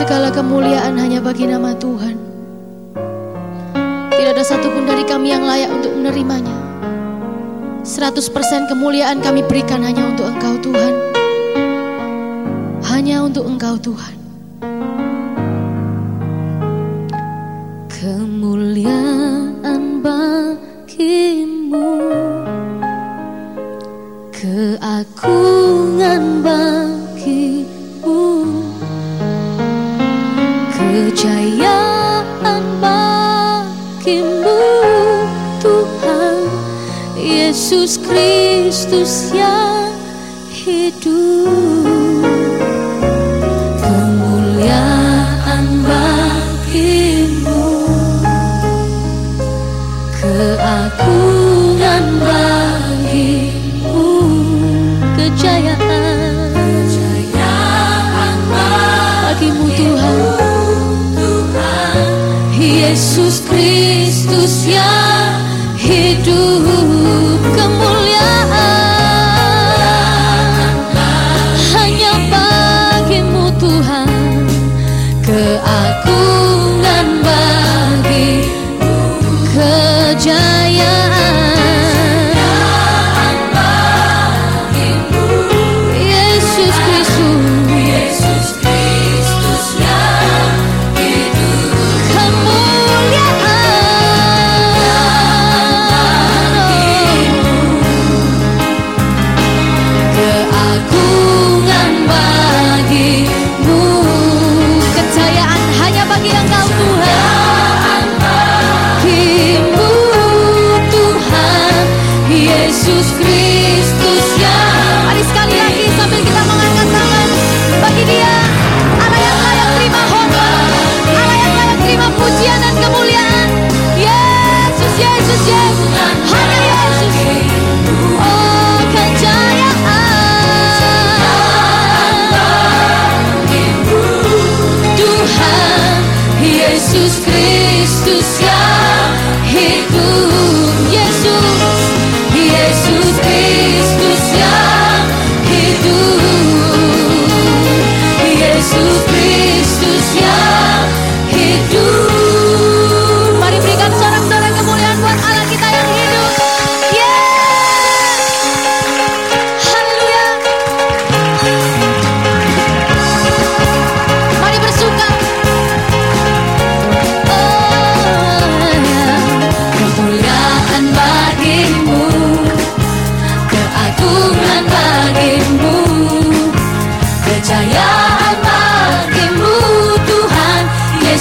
Segala kemuliaan hanya bagi nama Tuhan. Tidak ada satupun dari kami yang layak untuk menerimanya. 100% kemuliaan kami berikan hanya untuk Engkau Tuhan. Hanya untuk Engkau Tuhan. Kemuliaan Yesus Kristus yang hidup. Keagungan bagimu. Kejayaan kejayaan bagimu Tuhan. Yesus Kristus yang keagungan Jesus Cristo se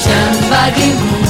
Samba de Mundo.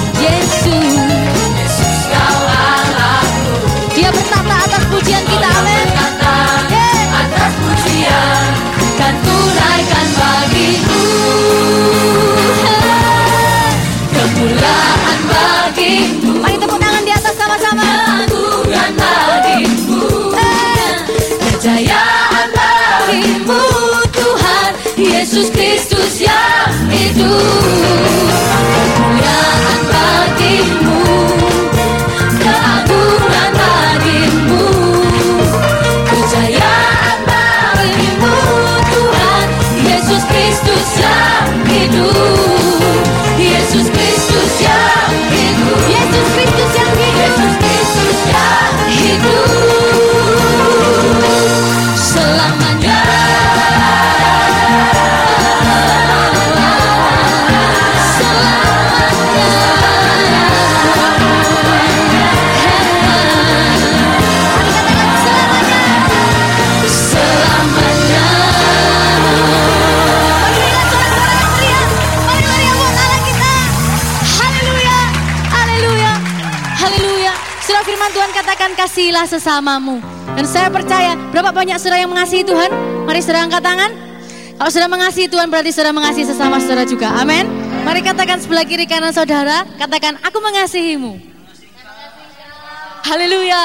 Kasihilah sesamamu. Dan saya percaya, berapa banyak saudara yang mengasihi Tuhan? Mari saudara angkat tangan. Kalau sudah mengasihi Tuhan berarti saudara mengasihi sesama saudara juga. Amin. Mari katakan sebelah kiri kanan saudara, katakan aku mengasihimu. Haleluya.